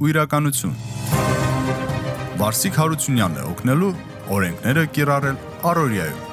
ու իրականություն։ Վարսիկ Հարությունյանն է օգնելու օրենքները կիրառել Արորիայում։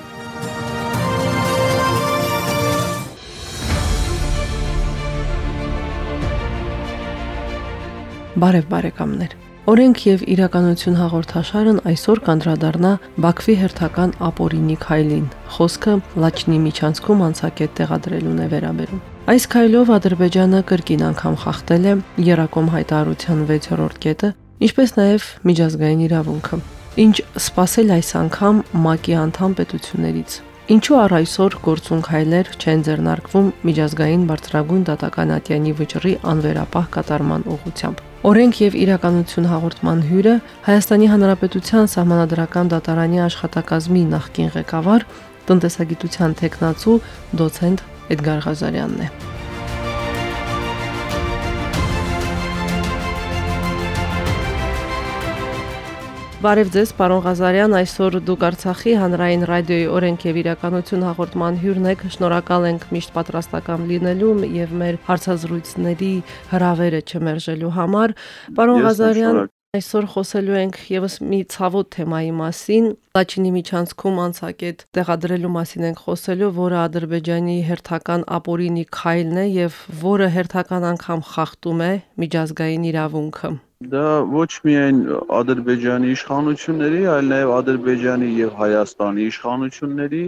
Բարև բարեկամներ։ Օրենք եւ իրականություն հաղորդաշարն այսօր կանդրադառնա Բաքվի հերթական ապօրինի քայլին։ Խոսքը Լաչնի միջանցքում անցակետ տեղադրելուն է վերաբերում։ Այս քայլով Ադրբեջանը կրկին անգամ խախտել է Երակոմ հայտարարության 6-րդ կետը, ինչպես նաև միջազգային իրավունքը, ինչ սпасել այս անգամ ՄԱԿ-ի անդամ պետություններից։ Ինչու առ այսօր գործունք հայլեր չեն ձեռնարկվում միջազգային բարձրագույն դատականատյանի վճռի անվերապահ կատարման ուղղությամբ։ Օրենք եւ իրականություն հաղորդման հյուրը Հայաստանի Հանրապետության Սահմանադրական դատարանի աշխատակազմի նախկին ղեկավար տնտեսագիտության տեխնացու դոցենտ Էդգար Ղազարյանն է։ Բարև ձեզ, պարոն Ղազարյան, այսօր դուք Արցախի հանրային ռադիոյի օրենք եւ իրականություն հաղորդման հյուրն եք։ Շնորհակալ ենք միշտ պատրաստական լինելու եւ մեր հարցազրույցների հրավերը չմերժելու համար։ Պարոն Ղազարյան, Այսօր խոսելու ենք եւս մի ցավոտ թեմայի մասին։ Լաչինի միջանցքում անցակետ տեղադրելու մասին ենք խոսելու, որը Ադրբեջանի հերթական ապօրինի քայլն է եւ որը հերթական անգամ խախտում է միջազգային իրավունքը։ Դա ոչ միայն Ադրբեջանի իշխանությունների, այլ նաև Ադրբեջանի եւ Հայաստանի իշխանությունների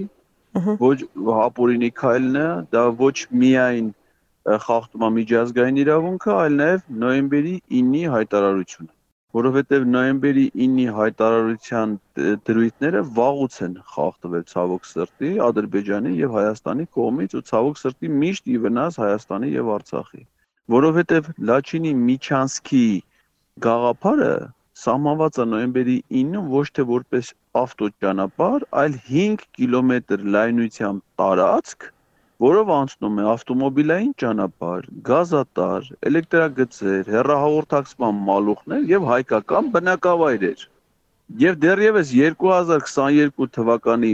ոչ հապորինի քայլն է, դա ոչ միայն խախտում է միջազգային իրավունքը, այլ նաև նոյեմբերի 9-ի հայտարարությունը, որովհետև նոյեմբերի 9-ի հայտարարության դրույթները վաղուց են խախտվել ցավոք սրտի Ադրբեջանի եւ Հայաստանի կողմից ու ցավոք սրտի միշտ ի վնաս Հայաստանի եւ Արցախի, որովհետև Լաչինի Միչանսկի Գաղափարը սահմանված է նոյեմբերի 9-ը ոչ թե որպես ավտոճանապարհ, այլ 5 կիլոմետր լայնությամբ տարածք, որով անցնում է ավտոմոբիլային ճանապարհ, գազատար, էլեկտրագծեր, հեռահաղորդակցման մալուխներ եւ հայկական բնակավայրեր։ Եվ դեռևս 2022 թվականի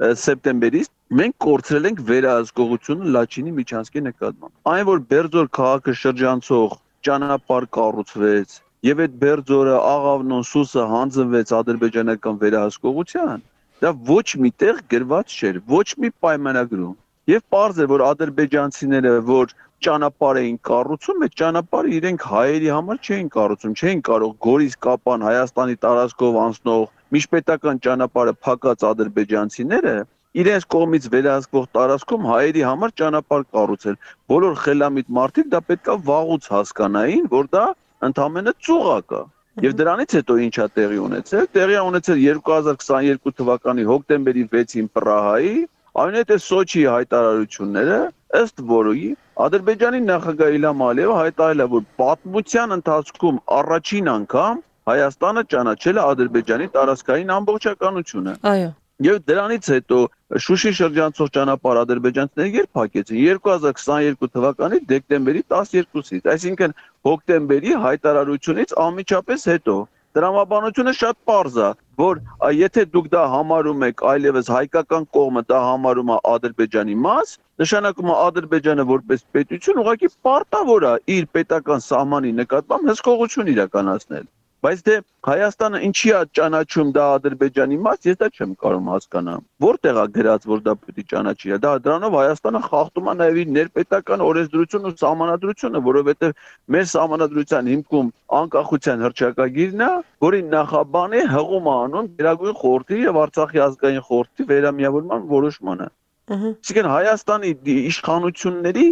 սեպտեմբերից մենք կորցրել ենք վերահսկողությունը Լաչինի Միչանսկի նկատմամբ։ Այն որ Բերձոր քաղաքը շրջանցող ճանապարհ կառուցվեց, եւ այդ Բերձորը, Աղավնոն, Սուսը հանձնվեց ադրբեջանական վերահսկողության, դա ոչ միտեղ գրված չէր, ոչ մի պայմանագրում։ Եվ པարզ է, որ ադրբեջանցիները, որ ճանապարհ էին կառուցում, այդ ճանապարհը իրենք հայերի համար չէին կառուցում, չէին կարող Գորիս Կապան Հայաստանի տարածքով անցնող միջպետական ճանապարհը փակած ադրբեջանցիները իրենց կողմից վերահսկվող տարածքում հայերի համար ճանապարհ կառուցել։ Բոլոր խելամիտ մարդիկ դա պետքա վաղուց հասկանային, որ դա ընդամենը ծուղակ է։ Եվ դրանից հետո ինչա տեղի ունեցել։ Տեղի ունեցել 2022 թվականի հոկտեմբերի 6-ին Պրահայի, այնուհետև Սոչիի հայտարարությունները, ըստ որի Ադրբեջանի նախագահ Իլհամ Ալիևը հայտարարել է, որ պատմության ընթացքում առաջին անգամ Հայաստանը ճանաչել է Ադրբեջանի տարածքային ամբողջականությունը։ Այո։ Եվ դրանից հետո Շուշի շրջանցող ճանապարհ ադրբեջանցիները երբ փակեցին 2022 թվականի դեկտեմբերի 12-ից, այսինքն հոկտեմբերի հայտարարությունից անմիջապես հետո։ Դրամաբանությունը շատ པարզ է, որ եթե դուք դա համարում եք, այլևս հայկական կողմը դա համարում է Ադրբեջանի մաս, նշանակում է Ադրբեջանը որպես պետություն ուղղակի պարտավոր է իր պետական սահմանի նկատմամբ հսկողություն իրականացնել։ Բայց դե Հայաստանը ինչի է ճանաչում դա Ադրբեջանի մաս, ես դա չեմ կարող հասկանալ։ Որտեղ է գրած, որ դա պետք է ճանաչի։ Դա դրանով Հայաստանը խախտում է նաև իր ներպետական օրենսդրությունը ու սահմանադրությունը, որովհետև մեր սահմանադրության հիմքում անկախության հռչակագիրն է, որի նախաբանը հղում է անում Գերագույն խորհրդի եւ Արցախի ազգային խորհրդի վերամիավորման որոշմանը։ Իսկեն Հայաստանի իշխանությունների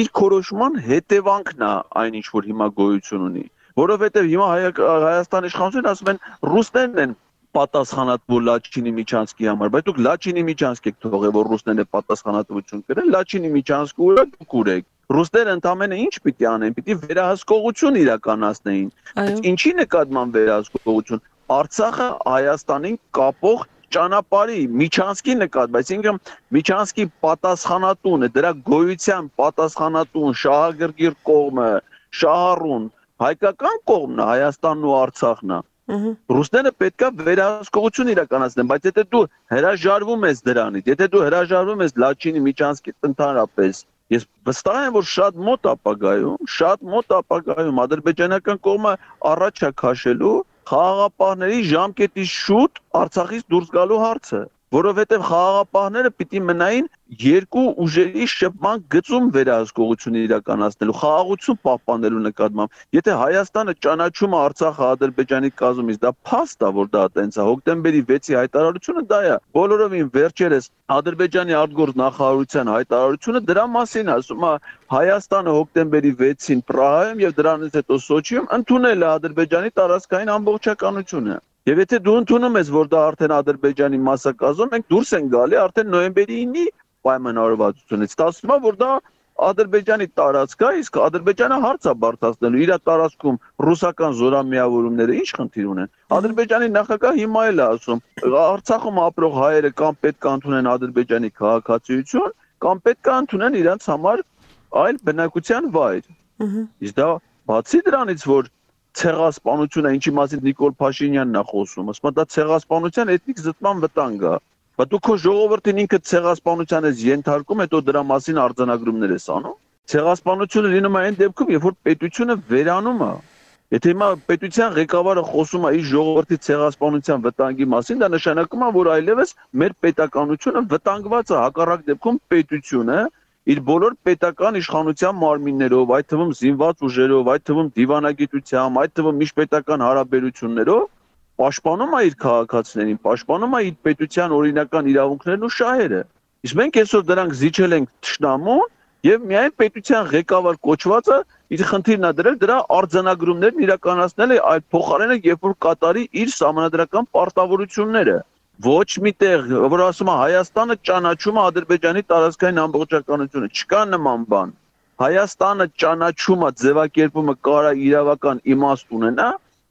իր քորոշման հետևանքն է այն ինչ որ հիմա գոյություն ունի որովհետև հիմա Հայաստանի իշխանությունն ասում են ռուսներն են պատասխանատվու Լաչինի Միչանսկի համար, բայց դուք Լաչինի Միչանսկ եք թողել, որ ռուսներն է պատասխանատվություն կրեն, Լաչինի Միչանսկը ուրա դուք ուրեք։ Ռուսները ընդամենը ինչ պիտի անեն, պիտի վերահսկողություն իրականացնեին։ Բայց ինչի նկատմամբ վերահսկողություն։ Արցախը Հայաստանին կապող ճանապարհի Միչանսկի նկատմամբ, այսինքն Միչանսկի պատասխանատուն է, դրա գոյության պատասխանատուն շահագրգիռ կողմը, շահառուն հայկական կողմն է, Հայաստանն ու Արցախն է։ Ռուսները պետքա վերահսկողություն իրականացնեն, բայց եթե դու հրաժարվում ես դրանից, եթե դու հրաժարվում ես Լաչինի Միչանսկի ընդհանրապես Ես վստահ եմ, որ շատ մոտ ապագայում, շատ մոտ ապագայում ադրբեջանական կողմը առաջ է քաշելու խաղաղապահների ժամկետի շուտ Արցախից դուրս գալու հարցը որովհետև խաղաղապահները պիտի մնային երկու ուժերի շփման գծում վերահսկողություն իրականացնելու խաղաղություն պահպանելու նկատմամբ եթե Հայաստանը ճանաչում է Արցախը Ադրբեջանի կազմից դա փաստ է որ դա տենց է հոկտեմբերի 6-ի հայտարարությունը դա է բոլորովին վերջերս Ադրբեջանի արտգործ նախարարության հայտարարությունը դրա մասին ասում է Հայաստանը հոկտեմբերի 6-ին Պրահայում եւ դրանից հետո Սոչիում ընդունել է Ադրբեջանի տարածքային ամբողջականությունը Եվ եթե դու ընդունում ես, որ դա արդեն Ադրբեջանի մասնակազում, մենք դուրս են գալի արդեն նոյեմբերի 9-ի պայմանավորվածությունից։ Ստացվում է, որ դա Ադրբեջանի տարածք է, իսկ Ադրբեջանը հարց է բարթացնելու իր տարածքում ռուսական զորամիավորումները ինչ խնդիր ունեն։ Ադրբեջանի նախագահ հիմա էլ է ասում, Արցախում ապրող հայերը կամ պետք է ընդունեն Ադրբեջանի քաղաքացիություն, կամ պետք է ընդունեն իրենց համար այլ բնակության վայր։ Իսկ դա բացի դրանից, որ ցեղասպանությունը, ինչի մասին Նիկոլ Փաշինյանն է խոսում, ասում է դա ցեղասպանության էթնիկ զտման վտանգ է։ Բա դու քո ժողովրդին ինքը ցեղասպանության ես ենթարկում, հետո դրա մասին արձանագրումներ ես անում։ Ցեղասպանությունը լինում է այն դեպքում, երբ որ պետությունը վերանում է։ Եթե հիմա պետության ղեկավարը խոսում է իր ժողովրդի ցեղասպանության վտանգի մասին, դա նշանակում է, որ այլևս մեր պետականությունը վտանգված է, հակառակ դեպքում պետությունը իր բոլոր պետական իշխանության մարմիններով, այդ թվում զինված ուժերով, այդ թվում դիվանագիտությամբ, այդ թվում միջպետական հարաբերություններով պաշտպանում է իր քաղաքացիներին, պաշտպանում է իր պետության օրինական իրավունքներն ու շահերը։ Իսկ մենք այսօր դրանք զիջել ենք ճշնամուն եւ միայն պետության ղեկավար կոչվածը իր խնդիրն է դրել դրա արձանագրումներն իրականացնել է այդ փոխարենը երբ որ կատարի իր համանդրական պարտավորությունները ոչ միտեղ, որ ասում է Հայաստանը ճանաչում է Ադրբեջանի տարածքային ամբողջականությունը, չկա նման բան։ Հայաստանը ճանաչումը ձևակերպումը կարա իրավական իմաստ ունենա,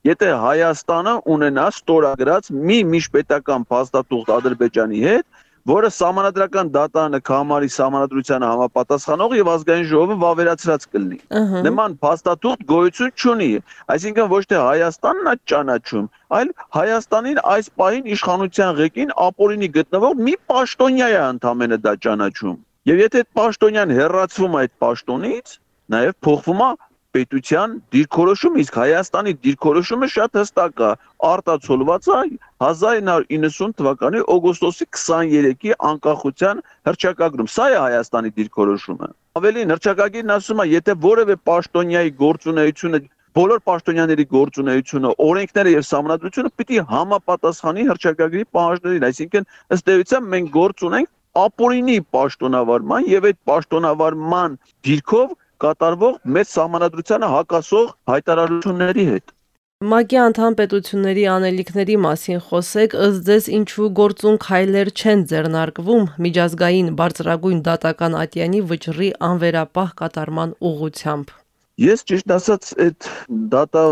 եթե Հայաստանը ունենա ստորագրած մի միջպետական փաստաթուղթ Ադրբեջանի հետ, որը համանadrական դատանը կհամարի համանadrությանը համապատասխանող եւ ազգային ժողովը վավերացրած կլինի։ Նման փաստաթուղթ գոյություն չունի, այսինքն ոչ թե Հայաստանն է ճանաչում, այլ Հայաստանին այս պահին իշխանության ղեկին ապօրինի գտնվող մի պաշտոնյա է ընդամենը դա ճանաչում։ Եվ եթե այդ պաշտոնյան հերացվում է այդ պաշտոնից, նաև փոխվում է պետության դիրքորոշումը, իսկ Հայաստանի դիրքորոշումը շատ հստակ է, արտացոլված է 1990 թվականի օգոստոսի 23-ի անկախության հռչակագրում։ Սա է Հայաստանի դիրքորոշումը։ Ավելին հռչակագիրն ասում է, եթե որևէ պաշտոնյայի գործունեությունը բոլոր պաշտոնյաների գործունեությունը, օրենքները եւ համանդրությունը պիտի համապատասխանի հռչակագրի պահանջներին, այսինքն ըստ էության մենք գործ ունենք ապօրինի պաշտոնավարման եւ այդ պաշտոնավարման դիրքով կատարվող մեծ սահմանադրությանը հակասող հայտարարությունների հետ։ ՄԱԿ-ի անդամ պետությունների անելիքների մասին խոսեք, ըստ ձեզ ինչու գործուն քայլեր չեն ձեռնարկվում միջազգային բարձրագույն դատական ատյանի վճռի անվերապահ կատարման ուղղությամբ։ Ես ճիշտ ասած այդ դատա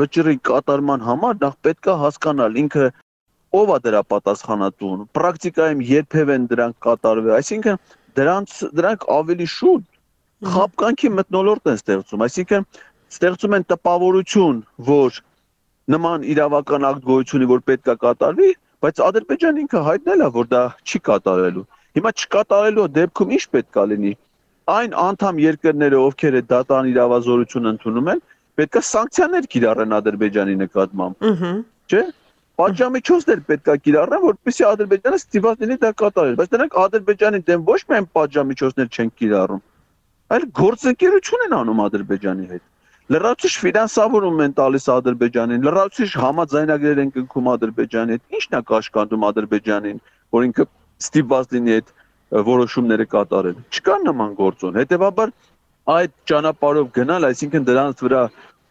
վճռի կատարման համար նախ պետքա հասկանալ ինքը ով է դրա պատասխանատուն։ Պրակտիկայում երբևէ դրանք կատարվել, այսինքն դրանց դրանք ավելի շուտ խապկանքի մտնոլորտ են ստեղծում, այսինքն ստեղծում են տպավորություն, որ նման իրավական ակտ գոյությունի, որ պետքա կատարվի, բայց Ադրբեջանը ինքը հայտնել է, որ դա չի կատարելու։ Հիմա չկատարելու դեպքում ինչ պետքա լինի։ Այն անդամ երկրները, ովքեր այդ դատան իրավազորություն ընդունում են, պետքա սանկցիաներ կիրառեն Ադրբեջանի նկատմամբ։ Ահա։ Չէ՞ Պատժամիջոցներ պետքա կիրառեն, որպեսզի Ադրբեջանը ստիպված լինի դա կատարել, բայց դրանք Ադրբեջանի դեմ ոչ միայն պատժամիջոցներ չեն կիրառում, այլ գործընկերություն են անում Ադրբեջանի հետ։ Լրացուցիչ ֆինանսավորում են տալիս Ադրբեջանին, լրացուցիչ համաձայնագրեր են կնքում Ադրբեջանի հետ։ Ինչն է կաշկանդում Ադրբեջանին, որ ինքը ստիպված լինի այդ որոշումները կատարել։ Չկա նման գործոն։ Հետևաբար այդ ճանապարհով գնալ, այսինքն դրանց վրա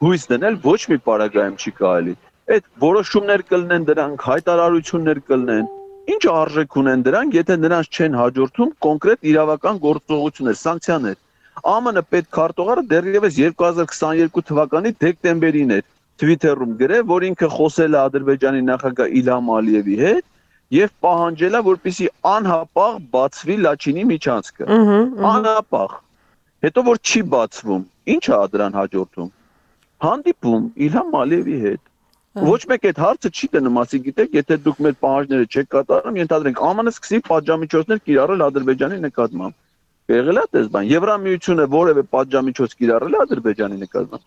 հույս դնել ոչ մի պարագայում չի կարելի։ Այդ որոշումներ կլինեն դրանք, հայտարարություններ կլինեն, ինչ արժեք ունեն դրանք, եթե նրանց չեն հաջորդում կոնկրետ իրավական գործողություններ, սանկցիաներ։ ԱՄՆ պետքարտուղարը դեռևս 2022 թվականի դեկտեմբերին էր Twitter-ում գրել, որ ինքը խոսել է Ադրբեջանի նախագահ Իլհամ Ալիևի հետ եւ պահանջել է, որպեսի անհապաղ բացվի Լաչինի միջանցքը։ Անհապաղ։ Հետո որ չի բացվում, ի՞նչ է դրան հաջորդում։ Հանդիպում Իլհամ Ալիևի հետ։ Ոչ մեկ այդ հարցը չի դնում, ասի գիտեք, եթե դուք մեր պահանջները չեք կատարում, ենթադրենք ԱՄՆ-ը սկսի պատժամիջոցներ կիրառել Ադրբեջանի նկատմամբ Եղել է դες բան։ Եվրամիությունը որևէ պատժամիջոց կիրառել է Ադրբեջանի նկատմամբ։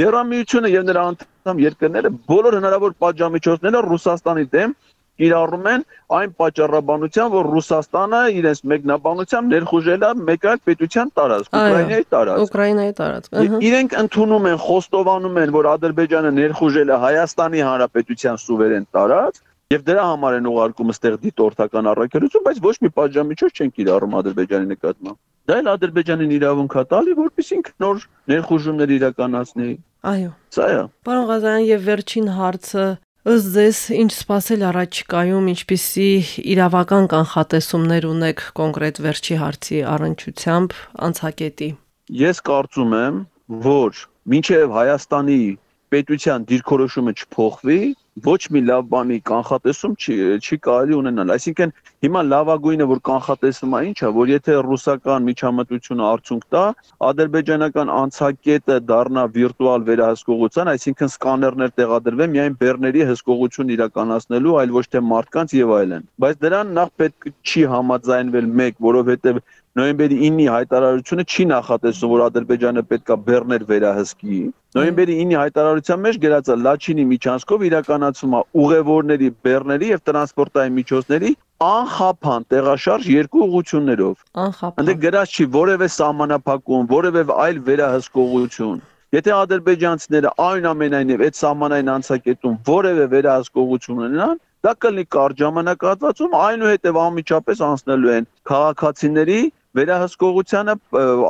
Եվրամիությունը եւ նրա անդամ երկրները բոլոր հնարավոր պատժամիջոցները Ռուսաստանի դեմ կիրառում են այն պատճառաբանությամբ, որ Ռուսաստանը իրենց մեկնաբանությամբ ներխուժել է մեկ այլ պետության տարածք, Ուկրաինայի տարածք։ Ուկրաինայի տարածք։ Իրենք ընդունում են, խոստովանում են, որ Ադրբեջանը ներխուժել է Հայաստանի Հանրապետության սուվերեն տարածք, եւ դրա համար են ուղարկում այստեղ դիտորդական առաքելություն, բայց ոչ մի պատժամիջոց չեն կիրառում Ադրբեջանի նկատմամբ։ Դա էլ Ադրբեջանին իրավունք է տալի, որպեսզի նոր ներխուժումներ իրականացնի։ Այո։ Սա է։ Պարոն Ղազարյան, եւ վերջին հարցը Ըստ ձեզ ինչ սпасել առաջիկայում ինչպիսի իրավական կանխատեսումներ ունեք կոնկրետ վերջի հարցի առնչությամբ անցակետի։ Ես կարծում եմ, որ մինչև Հայաստանի պետության դիրքորոշումը չփոխվի, ոչ մի լավ բանի կանխատեսում չի չի կարելի ունենալ։ Այսինքն հիմա լավագույնը որ կանխատեսումը ի՞նչ է, որ եթե ռուսական միջամտությունը արդյունք տա, ադրբեջանական անցակետը դառնա վիրտուալ վերահսկողության, այսինքն սկաներներ տեղադրվեն միայն բեռների հսկողություն իրականացնելու, այլ ոչ թե մարդկանց եւ այլն։ Բայց դրան նախ պետք չի համաձայնվել մեկ, որովհետեւ նոյեմբերի 9-ի հայտարարությունը չի նախատեսում, որ Ադրբեջանը պետքա բեռներ վերահսկի։ Նոյեմբերի 9-ի հայտարարության մեջ գրած է Լաչինի միջանցքով իրականացում է ուղևորների, բեռների եւ տրանսպորտային միջոցների անխափան տեղաշարժ երկու ուղություններով։ Անխափան։ Այնտեղ գրած չի որևէ սահմանափակում, որևէ այլ վերահսկողություն։ Եթե ադրբեջանցիները այնուամենայնիվ այդ սահմանային անցակետում որևէ վերահսկողություն ունենան, դա կլինի կարճ ժամանակահատվածում, այնուհետև անմիջապես անցնելու են քաղաքացիների վերահսկողությանը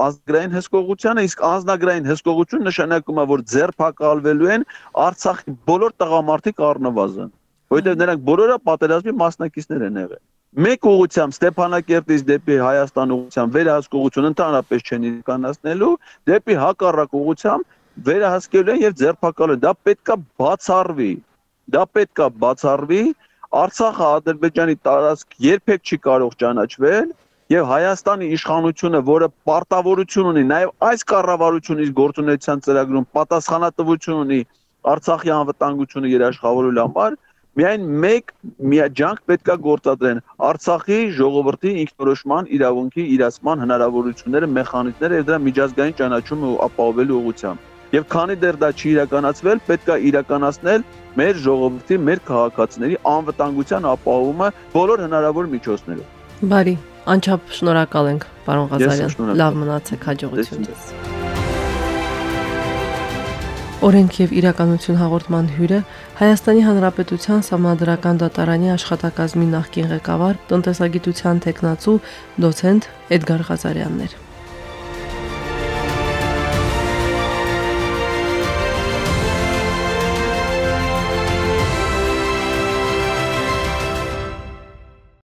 ազգային հսկողությանը իսկ անznագրային հսկողություն նշանակում է որ ձերբակալվելու են Արցախի բոլոր տղամարդիկ առնվազն որովհետև նրանք բոլորը պատերազմի մասնակիցներ են եղել մեկ ուղությամբ Ստեփանակերտից դեպի Հայաստան ուղությամբ վերահսկողություն ընդհանրապես չեն իրականացնելու դեպի հակառակ ուղությամբ վերահսկելու են եւ ձերբակալելու դա պետքա բացառվի դա պետքա բացառվի Արցախը Ադրբեջանի տարածք երբեք չի կարող ճանաչվել եւ Հայաստանի իշխանությունը, որը պարտավորություն ունի նաեւ այս կառավարությունից գործունեության ծրագրում պատասխանատվություն ունի Արցախի անվտանգությունը երաշխավորելու համար, միայն մեկ միաջանք պետքա գործադրեն. Արցախի ժողովրդի ինքնորոշման իրավունքի իրացման հնարավորությունները, մեխանիզմները եւ դրա միջազգային ճանաչումը ապահովելու ուղղությամբ։ Եվ քանի դեռ դա չի իրականացվել, պետքա իրականացնել մեր ժողովրդի, մեր քաղաքացիների անվտանգության ապահովումը բոլոր հնարավոր միջոցներով։ Բարի Անչափ շնորհակալ ենք, պարոն Ղազարյան։ Լավ մնացեք, հաջողություն ձեզ։ Օրենք եւ իրականություն հաղորդման հյուրը Հայաստանի Հանրապետության Սահմանադրական դատարանի աշխատակազմի նախկին ղեկավար, տնտեսագիտության տեխնացու, դոցենտ Էդգար Ղազարյանն էր։